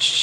Shh, shh.